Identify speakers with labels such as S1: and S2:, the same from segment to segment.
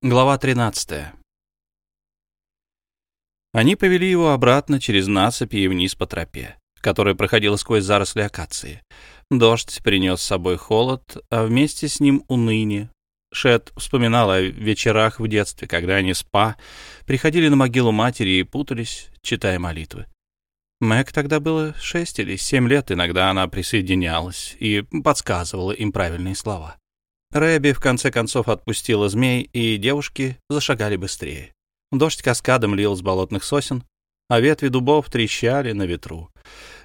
S1: Глава 13. Они повели его обратно через насыпи и вниз по тропе, которая проходила сквозь заросли акации. Дождь принес с собой холод, а вместе с ним уныние. Шет вспоминал о вечерах в детстве, когда они спа приходили на могилу матери и путались, читая молитвы. Мэг тогда было шесть или семь лет, иногда она присоединялась и подсказывала им правильные слова. Рэби в конце концов отпустила змей, и девушки зашагали быстрее. Дождь каскадом лил с болотных сосен, а ветви дубов трещали на ветру.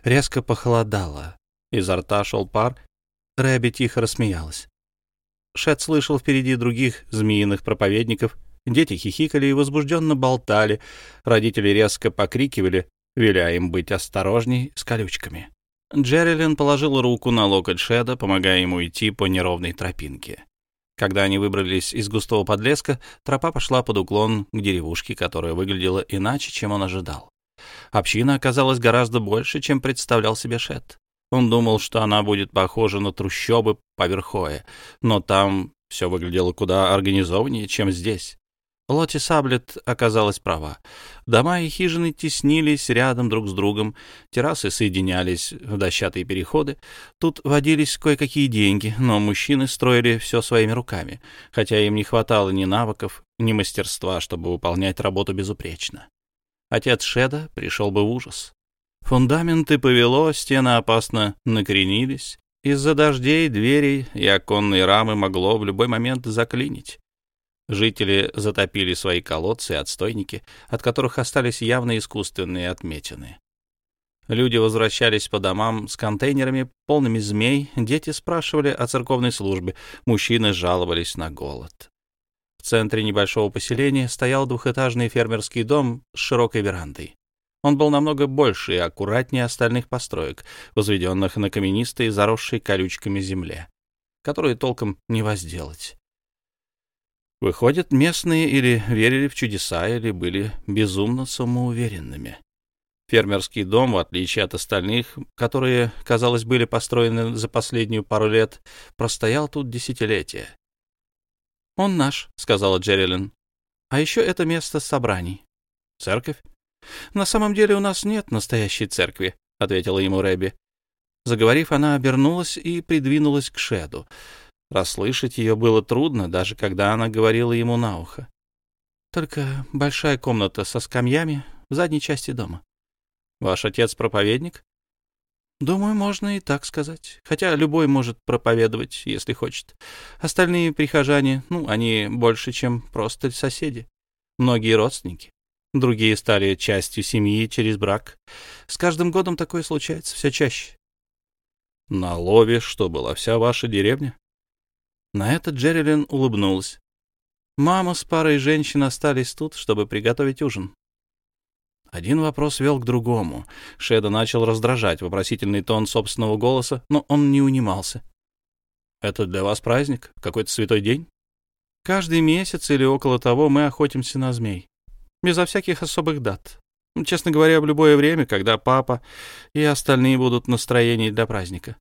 S1: Резко похолодало. Изо рта шел пар. Рэби тихо рассмеялась. Шет слышал впереди других змеиных проповедников. Дети хихикали и возбужденно болтали. Родители резко покрикивали, веля им быть осторожней с колючками. Джерилин положил руку на локоть Шеда, помогая ему идти по неровной тропинке. Когда они выбрались из густого подлеска, тропа пошла под уклон к деревушке, которая выглядела иначе, чем он ожидал. Община оказалась гораздо больше, чем представлял себе Шед. Он думал, что она будет похожа на трущобы поверхое, но там все выглядело куда организованнее, чем здесь. Лоти Саблет оказалась права. Дома и хижины теснились рядом друг с другом, террасы соединялись в дощатые переходы. Тут водились кое-какие деньги, но мужчины строили все своими руками, хотя им не хватало ни навыков, ни мастерства, чтобы выполнять работу безупречно. Отец Шеда пришел бы в ужас. Фундаменты повело, стены опасно накренились. Из-за дождей, дверей и оконной рамы могло в любой момент заклинить. Жители затопили свои колодцы и отстойники, от которых остались явно искусственные отметины. Люди возвращались по домам с контейнерами, полными змей, дети спрашивали о церковной службе, мужчины жаловались на голод. В центре небольшого поселения стоял двухэтажный фермерский дом с широкой верандой. Он был намного больше и аккуратнее остальных построек, возведенных на каменистой, заросшей колючками земле, которую толком не возделать. Выходит, местные или верили в чудеса, или были безумно самоуверенными. Фермерский дом, в отличие от остальных, которые, казалось, были построены за последнюю пару лет, простоял тут десятилетия. «Он наш», — сказала Джерилин. «А еще это место собраний». «Церковь?» «На самом деле у нас нет настоящей церкви», — ответила ему Рэби. Заговорив, она обернулась и придвинулась к Шеду. Расслышать ее было трудно, даже когда она говорила ему на ухо. «Только большая комната со скамьями в задней части дома. Ваш отец проповедник?» «Думаю, можно и так сказать. Хотя любой может проповедовать, если хочет. Остальные прихожане, ну, они больше, чем просто соседи. Многие родственники. Другие стали частью семьи через брак. С каждым годом такое случается все чаще». «На лове что, была вся ваша деревня?» На это Джерилин улыбнулась. Мама с парой женщин остались тут, чтобы приготовить ужин. Один вопрос вел к другому. Шеда начал раздражать вопросительный тон собственного голоса, но он не унимался. «Это для вас праздник? Какой-то святой день?» «Каждый месяц или около того мы охотимся на змей. Безо всяких особых дат. Честно говоря, в любое время, когда папа и остальные будут в настроении для праздника».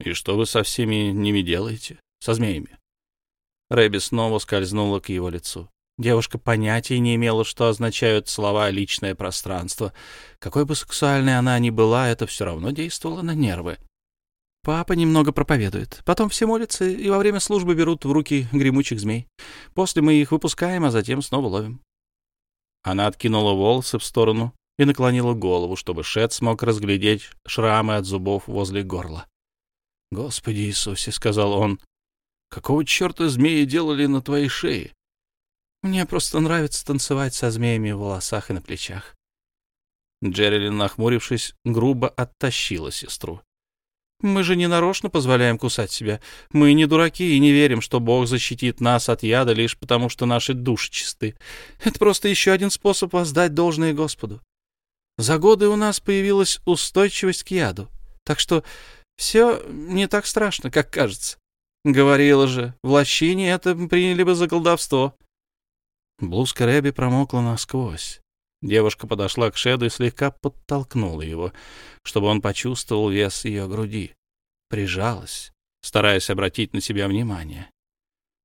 S1: «И что вы со всеми ними делаете?» Со змеями. Рэби снова скользнула к его лицу. Девушка понятия не имела, что означают слова «личное пространство». Какой бы сексуальной она ни была, это все равно действовало на нервы. Папа немного проповедует. Потом все молятся и во время службы берут в руки гремучих змей. После мы их выпускаем, а затем снова ловим. Она откинула волосы в сторону и наклонила голову, чтобы Шет смог разглядеть шрамы от зубов возле горла. «Господи Иисусе», — сказал он, Какого черта змеи делали на твоей шее? Мне просто нравится танцевать со змеями в волосах и на плечах. Джерилин, нахмурившись, грубо оттащила сестру. Мы же не нарочно позволяем кусать себя. Мы не дураки и не верим, что Бог защитит нас от яда лишь потому, что наши души чисты. Это просто еще один способ воздать должное Господу. За годы у нас появилась устойчивость к яду. Так что все не так страшно, как кажется. Говорила же, в лощине это приняли бы за колдовство. Блузка Рэби промокла насквозь. Девушка подошла к Шеду и слегка подтолкнула его, чтобы он почувствовал вес ее груди. Прижалась, стараясь обратить на себя внимание.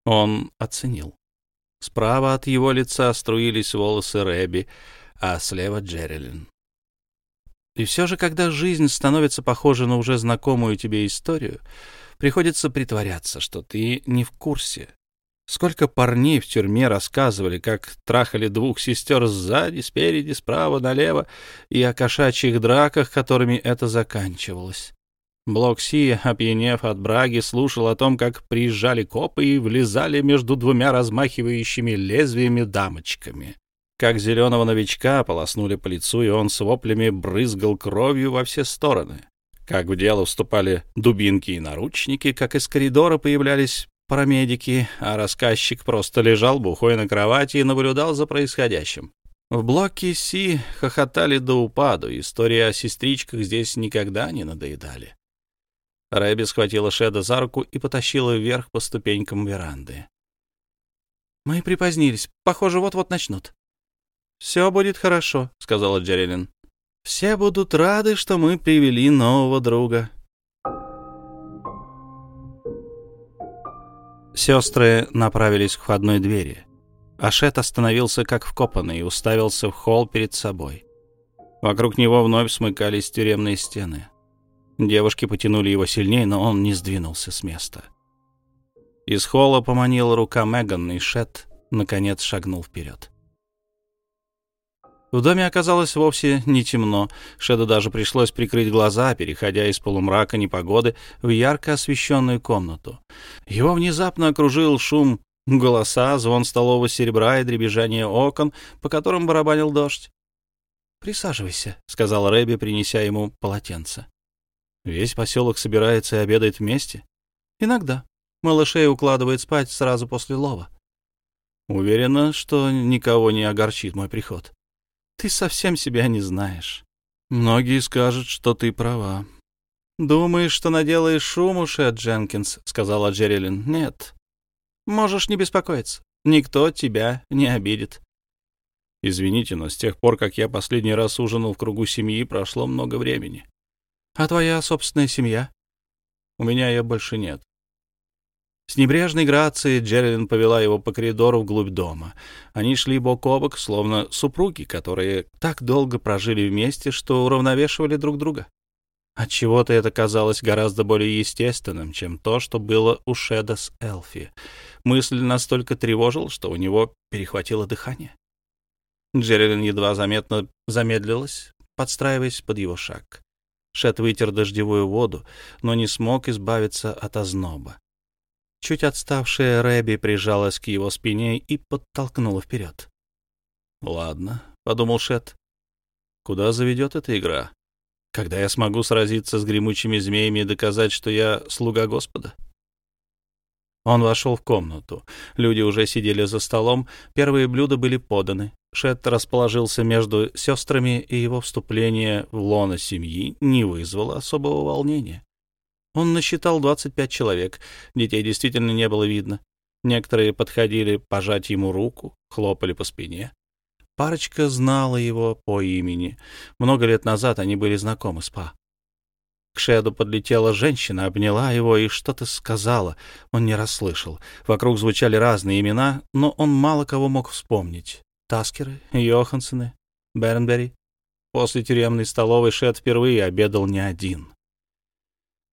S1: Он оценил. Справа от его лица струились волосы Рэби, а слева — Джерилин. И все же, когда жизнь становится похожа на уже знакомую тебе историю, приходится притворяться, что ты не в курсе. Сколько парней в тюрьме рассказывали, как трахали двух сестер сзади, спереди, справа, налево, и о кошачьих драках, которыми это заканчивалось. Блок Си, опьянев от браги, слушал о том, как приезжали копы и влезали между двумя размахивающими лезвиями дамочками. Как зеленого новичка полоснули по лицу, и он с воплями брызгал кровью во все стороны. Как в дело вступали дубинки и наручники, как из коридора появлялись парамедики, а рассказчик просто лежал бухой на кровати и наблюдал за происходящим. В блоке Си хохотали до упаду, истории о сестричках здесь никогда не надоедали. Рэби схватила Шеда за руку и потащила вверх по ступенькам веранды. «Мы припозднились. Похоже, вот-вот начнут». «Все будет хорошо», — сказала Джерилин. «Все будут рады, что мы привели нового друга». Сестры направились к входной двери. Ашет остановился как вкопанный и уставился в холл перед собой. Вокруг него вновь смыкались тюремные стены. Девушки потянули его сильнее, но он не сдвинулся с места. Из холла поманила рука Меган, и Шет, наконец, шагнул вперед. В доме оказалось вовсе не темно. Шеду даже пришлось прикрыть глаза, переходя из полумрака непогоды в ярко освещенную комнату. Его внезапно окружил шум голоса, звон столового серебра и дребезжание окон, по которым барабанил дождь. «Присаживайся», — сказал Рэби, принеся ему полотенце. Весь поселок собирается и обедает вместе? Иногда. Малышей укладывает спать сразу после лова. Уверена, что никого не огорчит мой приход. Ты совсем себя не знаешь. Многие скажут, что ты права. Думаешь, что наделаешь шуму, Шет Дженкинс, сказала Джерилин. Нет. Можешь не беспокоиться. Никто тебя не обидит. Извините, но с тех пор, как я последний раз ужинал в кругу семьи, прошло много времени. А твоя собственная семья? У меня ее больше нет. С небрежной грацией Джерилин повела его по коридору вглубь дома. Они шли бок о бок, словно супруги, которые так долго прожили вместе, что уравновешивали друг друга. Отчего-то это казалось гораздо более естественным, чем то, что было у Шеда с Элфи. Мысль настолько тревожила, что у него перехватило дыхание. Джерилин едва заметно замедлилась, подстраиваясь под его шаг. Шет вытер дождевую воду, но не смог избавиться от озноба. Чуть отставшая Рэби прижалась к его спине и подтолкнула вперед. «Ладно», — подумал Шет, — «куда заведет эта игра? Когда я смогу сразиться с гремучими змеями и доказать, что я слуга Господа?» Он вошел в комнату. Люди уже сидели за столом, первые блюда были поданы. Шет расположился между сестрами, и его вступление в лоно семьи не вызвало особого волнения. Он насчитал 25 человек, детей действительно не было видно. Некоторые подходили пожать ему руку, хлопали по спине. Парочка знала его по имени. Много лет назад они были знакомы с Па. К Шеду подлетела женщина, обняла его и что-то сказала. Он не расслышал. Вокруг звучали разные имена, но он мало кого мог вспомнить. Таскеры, Йохансены, Бернбери. После тюремной столовой Шет впервые обедал не один.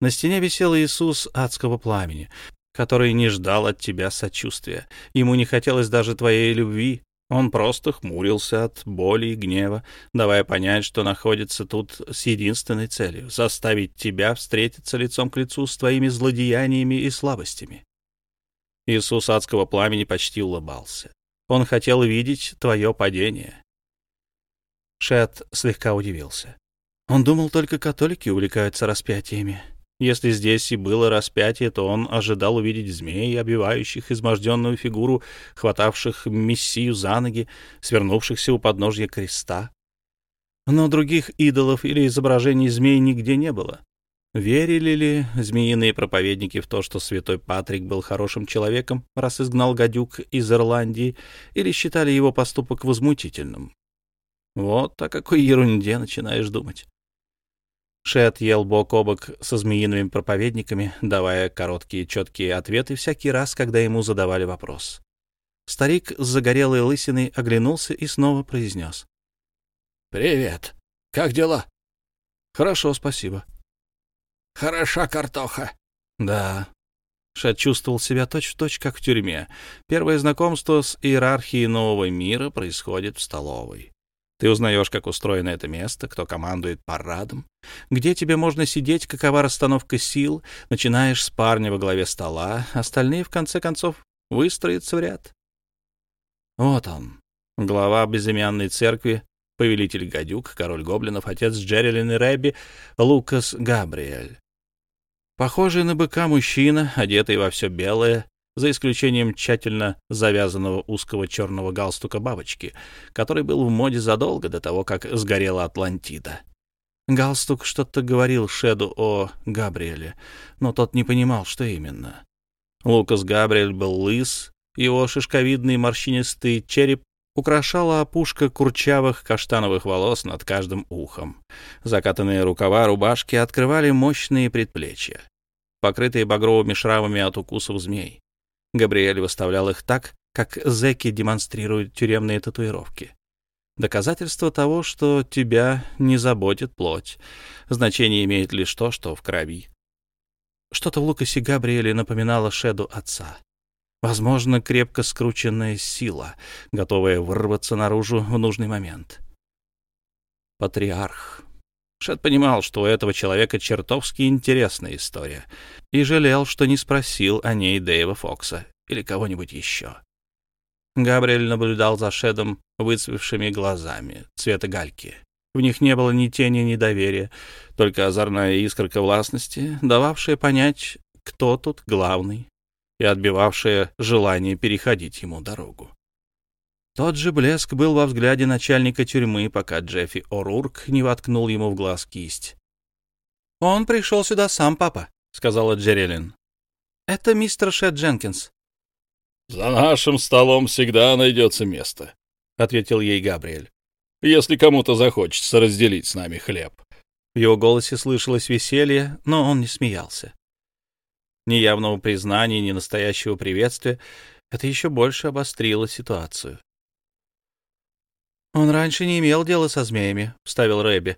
S1: На стене висел Иисус адского пламени, который не ждал от тебя сочувствия. Ему не хотелось даже твоей любви. Он просто хмурился от боли и гнева, давая понять, что находится тут с единственной целью — заставить тебя встретиться лицом к лицу с твоими злодеяниями и слабостями. Иисус адского пламени почти улыбался. Он хотел видеть твое падение. Шет слегка удивился. Он думал, только католики увлекаются распятиями. Если здесь и было распятие, то он ожидал увидеть змей, обивающих изможденную фигуру, хватавших мессию за ноги, свернувшихся у подножья креста. Но других идолов или изображений змей нигде не было. Верили ли змеиные проповедники в то, что святой Патрик был хорошим человеком, раз изгнал гадюк из Ирландии, или считали его поступок возмутительным? Вот о какой ерунде начинаешь думать. Шет ел бок о бок со змеиными проповедниками, давая короткие четкие ответы всякий раз, когда ему задавали вопрос. Старик с загорелой лысиной оглянулся и снова произнес.
S2: «Привет. Как дела?»
S1: «Хорошо, спасибо».
S2: «Хороша картоха».
S1: «Да». Шет чувствовал себя точь-в-точь, -точь, как в тюрьме. Первое знакомство с иерархией нового мира происходит в столовой. Ты узнаешь, как устроено это место, кто командует парадом, где тебе можно сидеть, какова расстановка сил, начинаешь с парня во главе стола, остальные, в конце концов, выстроятся в ряд. Вот он, глава безымянной церкви, повелитель гадюк, король гоблинов, отец Джерилин и Рэбби, Лукас Габриэль. Похожий на быка мужчина, одетый во все белое, за исключением тщательно завязанного узкого черного галстука бабочки, который был в моде задолго до того, как сгорела Атлантида. Галстук что-то говорил Шеду о Габриэле, но тот не понимал, что именно. Лукас Габриэль был лыс, его шишковидный морщинистый череп украшала опушка курчавых каштановых волос над каждым ухом. Закатанные рукава рубашки открывали мощные предплечья, покрытые багровыми шрамами от укусов змей. Габриэль выставлял их так, как зэки демонстрируют тюремные татуировки. Доказательство того, что тебя не заботит плоть. Значение имеет лишь то, что в крови. Что-то в Лукасе Габриэле напоминало Шеду отца. Возможно, крепко скрученная сила, готовая вырваться наружу в нужный момент. Патриарх. Шет понимал, что у этого человека чертовски интересная история, и жалел, что не спросил о ней Дэйва Фокса или кого-нибудь еще. Габриэль наблюдал за Шедом выцвевшими глазами цвета гальки. В них не было ни тени, ни доверия, только озорная искорка властности, дававшая понять, кто тут главный и отбивавшая желание переходить ему дорогу. Тот же блеск был во взгляде начальника тюрьмы, пока Джеффи О'Рурк не воткнул ему в глаз кисть. «Он пришел сюда сам, папа», — сказала Джерелин. «Это мистер Шет Дженкинс».
S2: «За нашим столом всегда найдется место», — ответил ей Габриэль. «Если кому-то захочется разделить с нами хлеб».
S1: В его голосе слышалось веселье, но он не смеялся ни явного признания, ни настоящего приветствия, это еще больше обострило ситуацию. «Он раньше не имел дела со змеями», — вставил Рэби,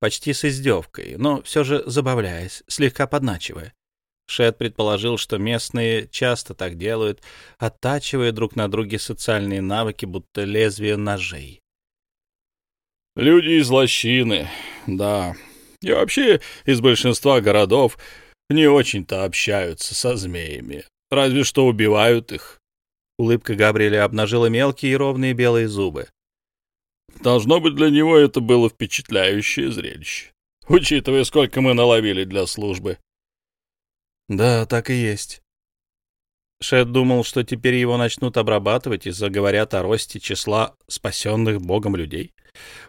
S1: почти с издевкой, но все же забавляясь, слегка подначивая. Шет предположил, что местные часто так делают, оттачивая друг на друге социальные навыки, будто лезвие ножей.
S2: «Люди из лощины, да. И вообще из большинства городов не очень-то общаются со змеями, разве что убивают их.
S1: Улыбка Габриэля обнажила мелкие и ровные белые зубы.
S2: Должно быть, для него это было впечатляющее зрелище, учитывая, сколько мы наловили для службы.
S1: Да, так и есть. Шет думал, что теперь его начнут обрабатывать и заговорят о росте числа спасенных Богом людей.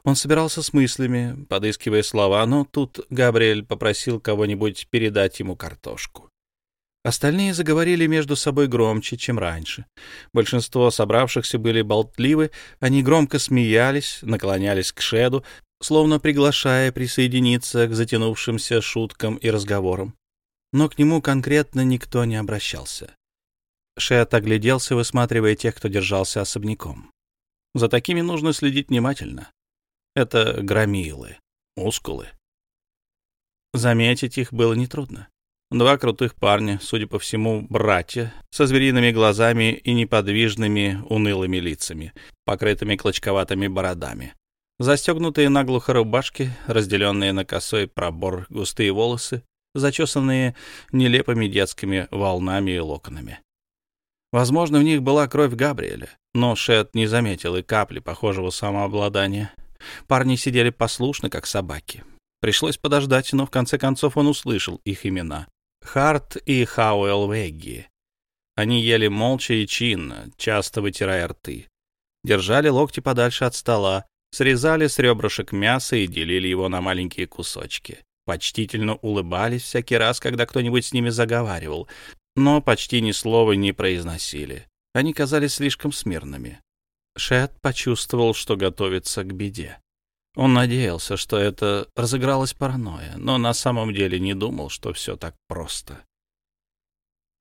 S1: Он собирался с мыслями, подыскивая слова, но тут Габриэль попросил кого-нибудь передать ему картошку. Остальные заговорили между собой громче, чем раньше. Большинство собравшихся были болтливы, они громко смеялись, наклонялись к Шеду, словно приглашая присоединиться к затянувшимся шуткам и разговорам. Но к нему конкретно никто не обращался. Шет огляделся, высматривая тех, кто держался особняком. За такими нужно следить внимательно. Это громилы, мускулы. Заметить их было нетрудно. Два крутых парня, судя по всему, братья, со звериными глазами и неподвижными, унылыми лицами, покрытыми клочковатыми бородами. Застегнутые наглухо рубашки, разделенные на косой пробор густые волосы, зачесанные нелепыми детскими волнами и локонами. Возможно, в них была кровь Габриэля, но Шет не заметил и капли похожего самообладания. Парни сидели послушно, как собаки. Пришлось подождать, но в конце концов он услышал их имена. Харт и Хауэлл Вегги. Они ели молча и чинно, часто вытирая рты. Держали локти подальше от стола, срезали с ребрышек мясо и делили его на маленькие кусочки. Почтительно улыбались всякий раз, когда кто-нибудь с ними заговаривал, но почти ни слова не произносили. Они казались слишком смирными. Шет почувствовал, что готовится к беде. Он надеялся, что это разыгралась паранойя, но на самом деле не думал, что все так просто.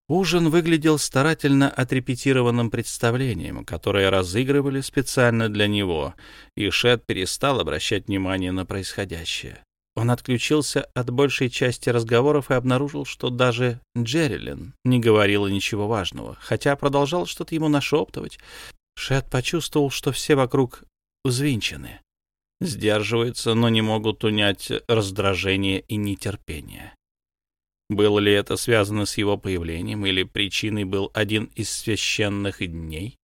S1: Ужин выглядел старательно отрепетированным представлением, которое разыгрывали специально для него, и Шет перестал обращать внимание на происходящее. Он отключился от большей части разговоров и обнаружил, что даже Джерилин не говорила ничего важного, хотя продолжал что-то ему нашептывать. Шет почувствовал, что все вокруг взвинчены, сдерживаются, но не могут унять раздражение и нетерпение. Было ли это связано с его появлением, или причиной был один из священных дней?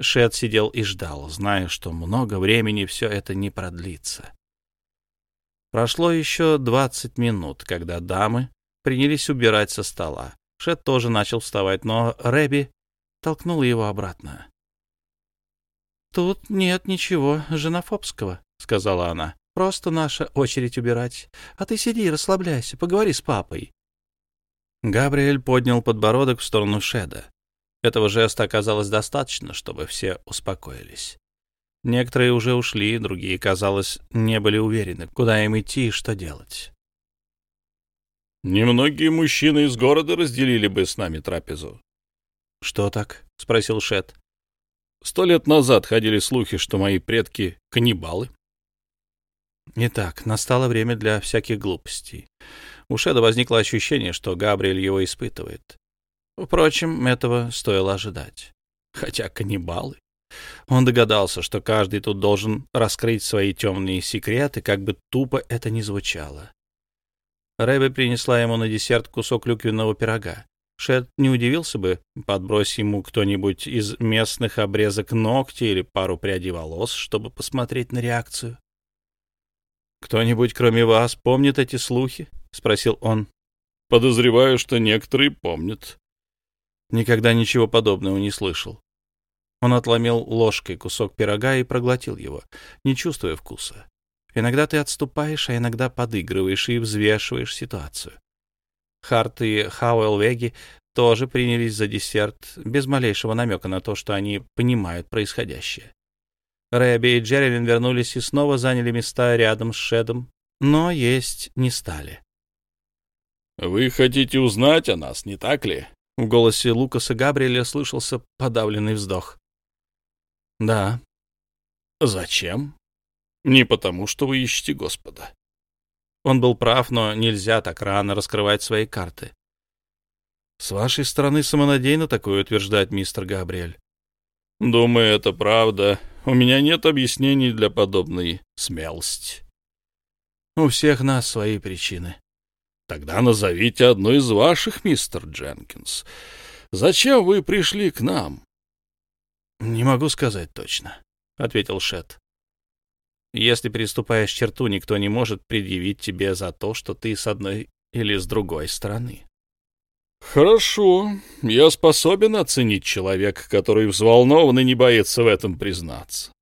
S1: Шет сидел и ждал, зная, что много времени все это не продлится. Прошло еще двадцать минут, когда дамы принялись убирать со стола. Шет тоже начал вставать, но Рэби толкнул его обратно. «Тут нет ничего женофобского», — сказала она. Просто наша очередь убирать. А ты сиди расслабляйся, поговори с папой. Габриэль поднял подбородок в сторону Шеда. Этого жеста оказалось достаточно, чтобы все успокоились. Некоторые уже ушли, другие, казалось, не были уверены, куда им идти и что делать.
S2: «Немногие мужчины из города разделили бы с нами трапезу».
S1: «Что так?» — спросил Шед.
S2: «Сто лет назад ходили слухи, что мои предки — каннибалы.
S1: Итак, настало время для всяких глупостей. У Шеда возникло ощущение, что Габриэль его испытывает. Впрочем, этого стоило ожидать. Хотя каннибалы. Он догадался, что каждый тут должен раскрыть свои темные секреты, как бы тупо это ни звучало. Рэбби принесла ему на десерт кусок клюквенного пирога. Шед не удивился бы, подбрось ему кто-нибудь из местных обрезок ногти или пару прядей волос, чтобы посмотреть на реакцию. «Кто-нибудь, кроме вас, помнит эти слухи?» — спросил он.
S2: «Подозреваю, что некоторые помнят».
S1: Никогда ничего подобного не слышал. Он отломил ложкой кусок пирога и проглотил его, не чувствуя вкуса. Иногда ты отступаешь, а иногда подыгрываешь и взвешиваешь ситуацию. Харт и Хауэлл Веги тоже принялись за десерт, без малейшего намека на то, что они понимают происходящее. Рэби и Джерилин вернулись и снова заняли места рядом с Шедом, но есть не стали.
S2: «Вы хотите узнать о нас, не так ли?»
S1: В голосе Лукаса Габриэля слышался подавленный вздох. «Да».
S2: «Зачем?» «Не потому, что вы ищете Господа».
S1: Он был прав, но нельзя так рано раскрывать свои карты. «С вашей стороны самонадеянно такое утверждать, мистер Габриэль».
S2: «Думаю, это правда. У меня нет объяснений для подобной смелости.
S1: У всех нас свои причины.
S2: Тогда назовите одну из ваших, мистер Дженкинс. Зачем вы пришли к нам?
S1: Не могу сказать точно, ответил Шет. Если переступаешь черту, никто не может предъявить тебе за то, что ты с одной или с другой стороны.
S2: «Хорошо. Я способен оценить человека, который взволнован и не боится в этом признаться».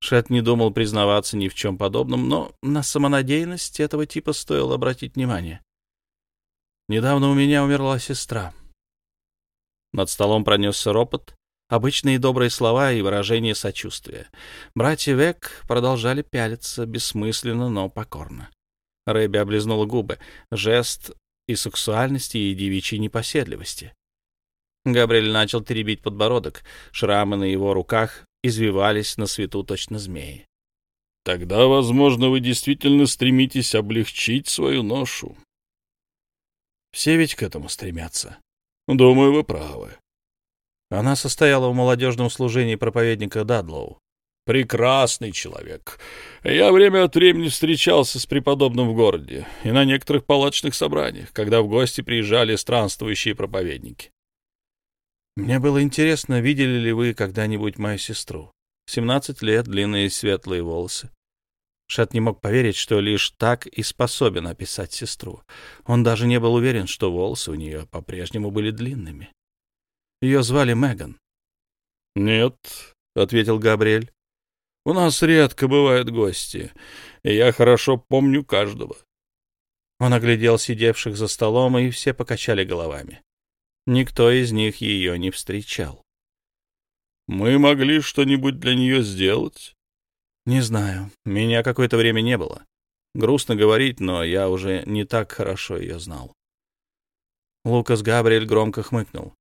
S1: Шет не думал признаваться ни в чем подобном, но на самонадеянность этого типа стоило обратить внимание. «Недавно у меня умерла сестра». Над столом пронесся ропот, обычные добрые слова и выражения сочувствия. Братья Век продолжали пялиться, бессмысленно, но покорно. Рэби облизнула губы. Жест и сексуальности, и девичьей непоседливости. Габриэль начал теребить подбородок. Шрамы на его руках извивались на свету точно змеи.
S2: «Тогда, возможно, вы действительно стремитесь облегчить свою ношу».
S1: «Все ведь к этому стремятся».
S2: «Думаю, вы правы».
S1: Она состояла в молодежном служении проповедника Дадлоу
S2: прекрасный человек. Я время от времени встречался с преподобным в городе и на некоторых палаточных собраниях, когда в гости приезжали странствующие проповедники.
S1: Мне было интересно, видели ли вы когда-нибудь мою сестру. Семнадцать лет, длинные светлые волосы. Шат не мог поверить, что лишь так и способен описать сестру. Он даже не был уверен, что волосы у нее по-прежнему были длинными. Ее звали Меган.
S2: «Нет», — ответил Габриэль. У нас редко бывают гости, и я хорошо помню каждого.
S1: Он оглядел сидевших за столом, и все покачали головами. Никто из них ее не встречал.
S2: «Мы могли что-нибудь для нее сделать?»
S1: «Не знаю. Меня какое-то время не было. Грустно говорить, но я уже не так хорошо ее знал. Лукас Габриэль громко хмыкнул.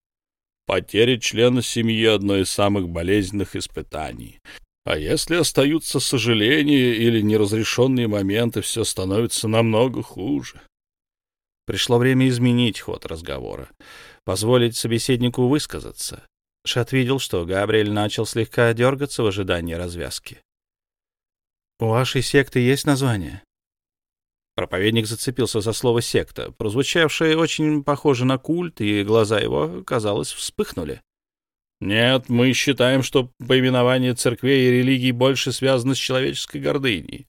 S2: Потеря члена семьи — одно из самых болезненных испытаний. А если остаются сожаления или неразрешенные моменты, все становится намного хуже.
S1: Пришло время изменить ход разговора, позволить собеседнику высказаться. Шат видел, что Габриэль начал слегка дергаться в ожидании развязки. «У вашей секты есть название?» Проповедник зацепился за слово «секта», прозвучавшее очень похоже на культ, и глаза его, казалось, вспыхнули.
S2: «Нет, мы считаем, что поименование церквей и религий больше связано с человеческой гордыней,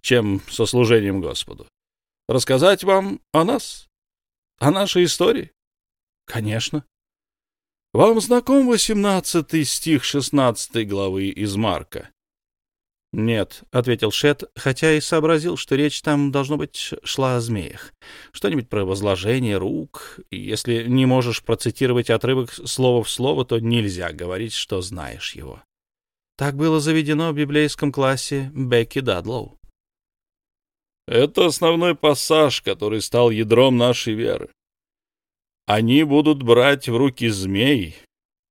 S2: чем со служением Господу. Рассказать вам о нас? О нашей истории?»
S1: «Конечно».
S2: «Вам знаком восемнадцатый стих шестнадцатой главы из Марка?»
S1: «Нет», — ответил Шет, хотя и сообразил, что речь там, должно быть, шла о змеях. Что-нибудь про возложение рук. Если не можешь процитировать отрывок слово в слово, то нельзя говорить, что знаешь его. Так было заведено в библейском классе Бекки Дадлоу.
S2: Это основной пассаж, который стал ядром нашей веры. Они будут брать в руки змей,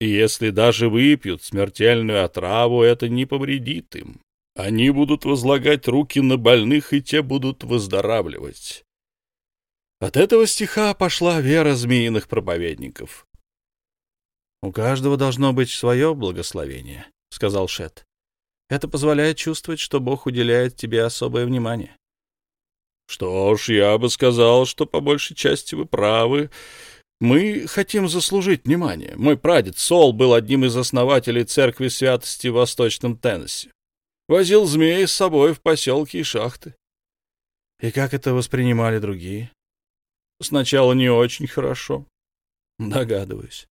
S2: и если даже выпьют смертельную отраву, это не повредит им. Они будут возлагать руки на больных, и те будут выздоравливать. От этого стиха пошла вера змеиных проповедников.
S1: — У каждого должно быть свое благословение, — сказал Шет. — Это позволяет чувствовать, что Бог уделяет тебе особое внимание.
S2: — Что ж, я бы сказал, что по большей части вы правы. Мы хотим заслужить внимание. Мой прадед Сол был одним из основателей Церкви Святости в Восточном Теннессе возил змей с собой в поселки и шахты.
S1: И как это воспринимали другие?
S2: Сначала не очень хорошо.
S1: Догадываюсь.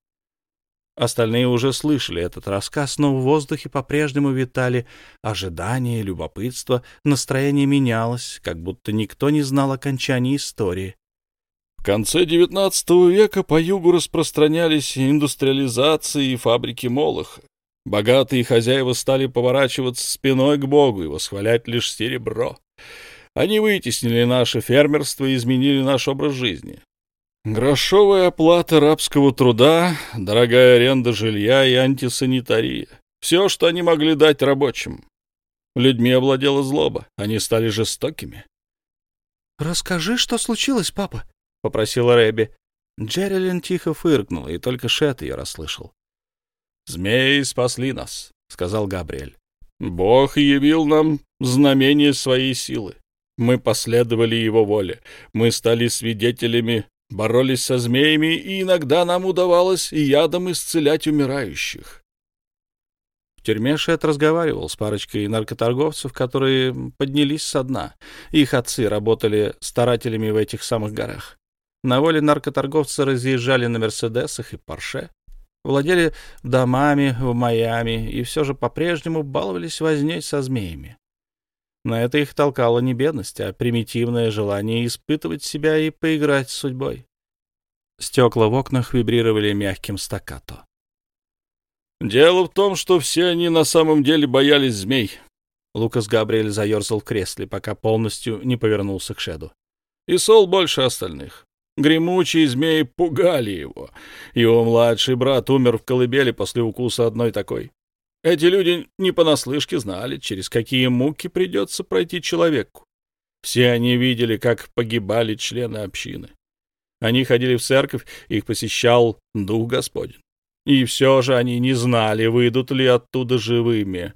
S1: Остальные уже слышали этот рассказ, но в воздухе по-прежнему витали ожидания, любопытство, настроение менялось, как будто никто не знал окончания истории.
S2: В конце XIX века по югу распространялись индустриализации и фабрики Молоха. Богатые хозяева стали поворачиваться спиной к Богу и восхвалять лишь серебро. Они вытеснили наше фермерство и изменили наш образ жизни. Грошовая оплата рабского труда, дорогая аренда жилья и антисанитария. Все, что они могли дать рабочим. Людьми овладела злоба, они стали жестокими.
S1: — Расскажи, что случилось, папа, — попросила Рэбби. Джерилин тихо фыркнула, и только Шет ее расслышал.
S2: «Змеи спасли нас», — сказал Габриэль. «Бог явил нам знамение своей силы. Мы последовали его воле. Мы стали свидетелями, боролись со змеями, и иногда нам удавалось ядом исцелять умирающих».
S1: В тюрьме Шет разговаривал с парочкой наркоторговцев, которые поднялись со дна. Их отцы работали старателями в этих самых горах. На воле наркоторговцы разъезжали на «Мерседесах» и «Порше», владели домами в Майами и все же по-прежнему баловались возней со змеями. На это их толкала не бедность, а примитивное желание испытывать себя и поиграть с судьбой. Стекла в окнах вибрировали мягким стаккато.
S2: «Дело в том, что все они на самом деле боялись змей».
S1: Лукас Габриэль заерзал в кресле, пока полностью не повернулся к Шеду.
S2: «И Сол больше остальных. Гремучие змеи пугали его. Его младший брат умер в колыбели после укуса одной такой. Эти люди не понаслышке знали, через какие муки придется пройти человеку. Все они видели, как погибали члены общины. Они ходили в церковь, их посещал Дух Господень. И все же они не знали, выйдут ли оттуда живыми,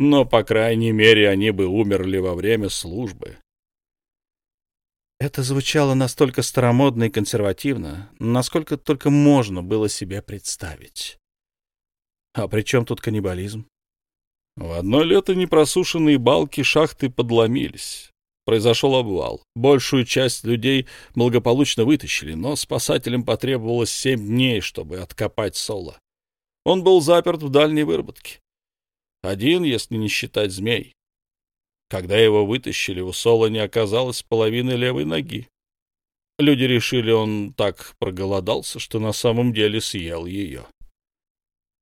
S2: но, по крайней мере, они бы умерли во время службы.
S1: Это звучало настолько старомодно и консервативно, насколько только можно было себе представить. А при чем тут каннибализм?
S2: В одно лето непросушенные балки шахты подломились. Произошел обвал. Большую часть людей благополучно вытащили, но спасателям потребовалось семь дней, чтобы откопать Соло. Он был заперт в дальней выработке. Один, если не считать змей. Когда его вытащили, у Соло не оказалось половины левой ноги. Люди решили, он так проголодался, что на самом деле съел ее.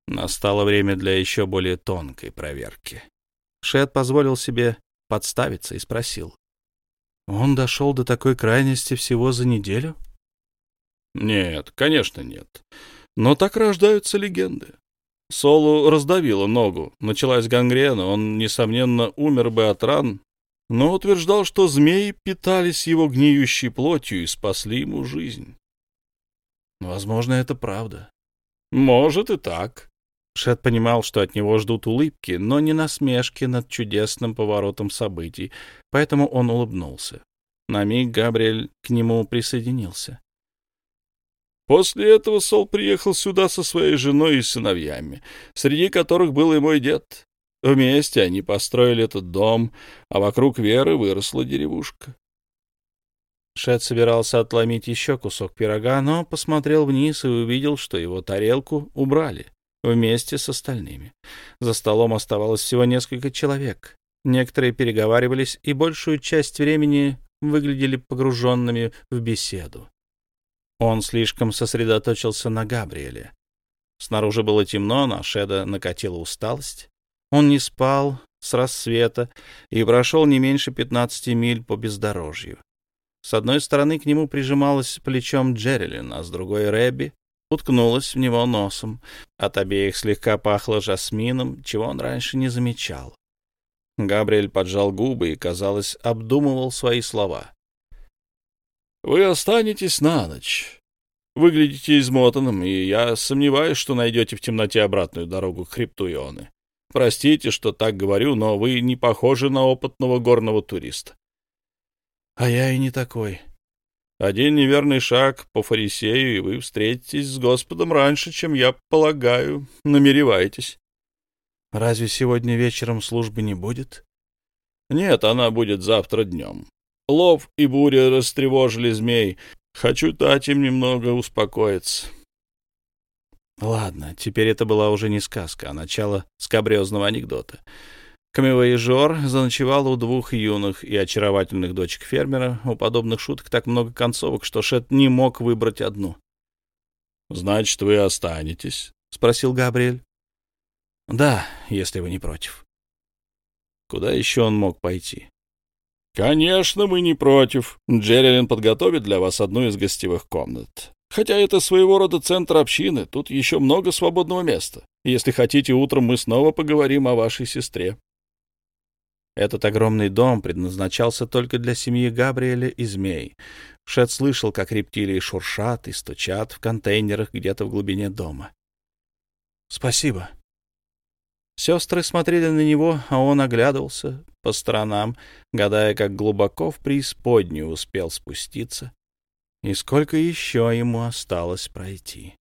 S1: Настало время для еще более тонкой проверки. Шет позволил себе подставиться и спросил. Он дошел до такой крайности всего за неделю?
S2: Нет, конечно, нет. Но так рождаются легенды. Солу раздавило ногу, началась гангрена, он, несомненно, умер бы от ран, но утверждал, что змеи питались его гниющей плотью и спасли ему жизнь.
S1: Возможно, это правда.
S2: Может и так.
S1: Шет понимал, что от него ждут улыбки, но не насмешки над чудесным поворотом событий, поэтому он улыбнулся. На миг Габриэль к нему присоединился.
S2: После этого Сол приехал сюда со своей женой и сыновьями, среди которых был и мой дед. Вместе они построили этот дом, а вокруг Веры выросла деревушка.
S1: Шет собирался отломить еще кусок пирога, но посмотрел вниз и увидел, что его тарелку убрали вместе с остальными. За столом оставалось всего несколько человек. Некоторые переговаривались и большую часть времени выглядели погруженными в беседу. Он слишком сосредоточился на Габриэле. Снаружи было темно, на Шеда накатила усталость. Он не спал с рассвета и прошел не меньше пятнадцати миль по бездорожью. С одной стороны к нему прижималась плечом Джерилин, а с другой — Рэбби, уткнулась в него носом. От обеих слегка пахло жасмином, чего он раньше не замечал. Габриэль поджал губы и, казалось, обдумывал свои слова.
S2: Вы останетесь на ночь. Выглядите измотанным, и я сомневаюсь, что найдете в темноте обратную дорогу к хребту Ионы. Простите, что так говорю, но вы не похожи на опытного горного туриста.
S1: А я и не такой.
S2: Один неверный шаг по фарисею, и вы встретитесь с Господом раньше, чем я полагаю, намереваетесь.
S1: Разве сегодня вечером службы не будет?
S2: Нет, она будет завтра днем. Лов и буря растревожили змей. Хочу дать им немного успокоиться.
S1: Ладно, теперь это была уже не сказка, а начало скабрезного анекдота. Камевоежор заночевал у двух юных и очаровательных дочек фермера. У подобных шуток так много концовок, что Шет не мог выбрать одну.
S2: — Значит, вы останетесь? — спросил Габриэль.
S1: — Да, если вы не против.
S2: Куда еще он мог пойти? «Конечно, мы не против. Джерилин подготовит для вас одну из гостевых комнат. Хотя это своего рода центр общины, тут еще много свободного места. Если хотите, утром мы снова поговорим о вашей сестре».
S1: Этот огромный дом предназначался только для семьи Габриэля и змей. Шет слышал, как рептилии шуршат и стучат в контейнерах где-то в глубине дома. «Спасибо», Сестры смотрели на него, а он оглядывался по сторонам, гадая, как глубоко в преисподнюю успел спуститься и сколько еще ему осталось пройти.